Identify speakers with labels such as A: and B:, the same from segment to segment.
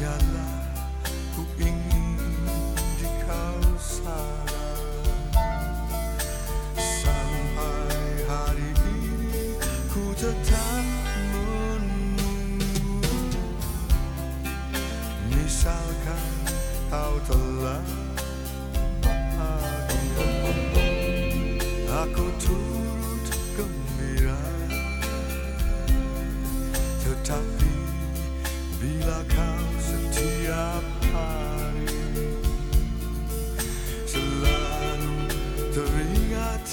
A: Hanyalah ku ingin dikau sadar Sampai hari ini ku tetap menunggu. Misalkan kau telah bahagia Aku turut gembira. Tetapi Wie la causa ti appari Se la non ti ringat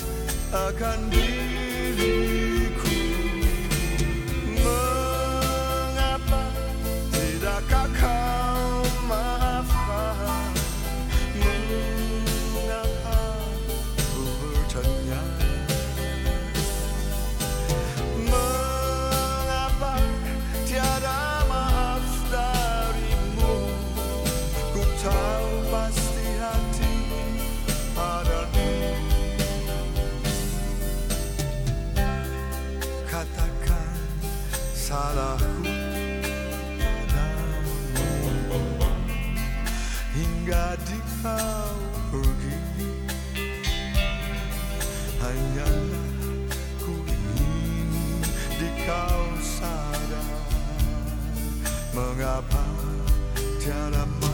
A: Mengapa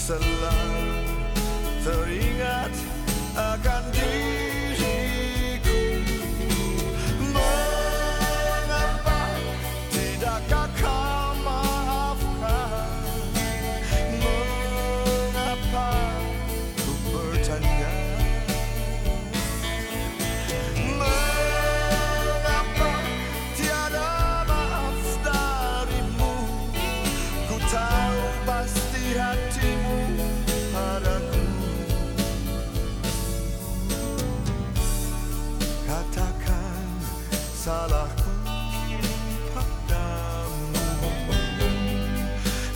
A: Selalu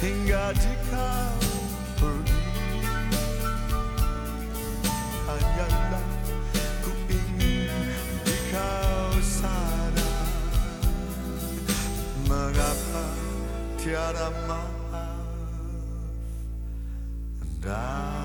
A: Hingga jika pergi Hanyalah ku ingin dikau sadar. Mengapa tiada maaf? Darimu